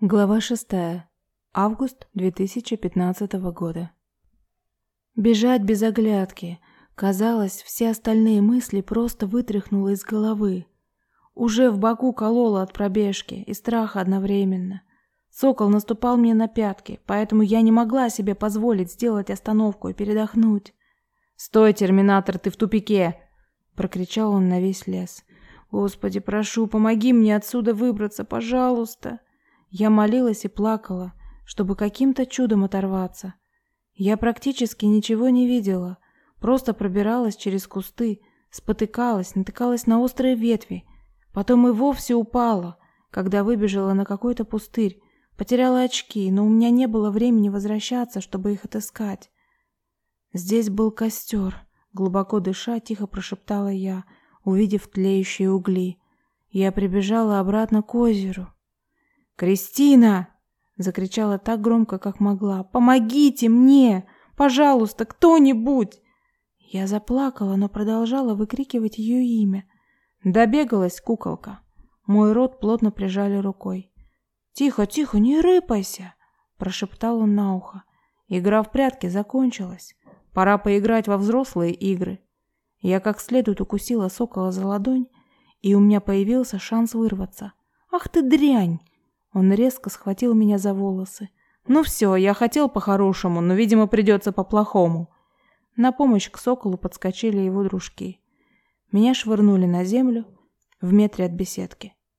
Глава 6. Август 2015 года. Бежать без оглядки. Казалось, все остальные мысли просто вытряхнуло из головы. Уже в боку кололо от пробежки и страха одновременно. Сокол наступал мне на пятки, поэтому я не могла себе позволить сделать остановку и передохнуть. «Стой, терминатор, ты в тупике!» — прокричал он на весь лес. «Господи, прошу, помоги мне отсюда выбраться, пожалуйста!» Я молилась и плакала, чтобы каким-то чудом оторваться. Я практически ничего не видела, просто пробиралась через кусты, спотыкалась, натыкалась на острые ветви, потом и вовсе упала, когда выбежала на какой-то пустырь, потеряла очки, но у меня не было времени возвращаться, чтобы их отыскать. Здесь был костер, глубоко дыша, тихо прошептала я, увидев тлеющие угли. Я прибежала обратно к озеру. «Кристина!» — закричала так громко, как могла. «Помогите мне! Пожалуйста, кто-нибудь!» Я заплакала, но продолжала выкрикивать ее имя. Добегалась куколка. Мой рот плотно прижали рукой. «Тихо, тихо, не рыпайся!» — прошептал он на ухо. Игра в прятки закончилась. Пора поиграть во взрослые игры. Я как следует укусила сокола за ладонь, и у меня появился шанс вырваться. «Ах ты дрянь!» Он резко схватил меня за волосы. «Ну все, я хотел по-хорошему, но, видимо, придется по-плохому». На помощь к соколу подскочили его дружки. Меня швырнули на землю в метре от беседки.